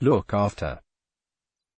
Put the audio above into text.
Look after.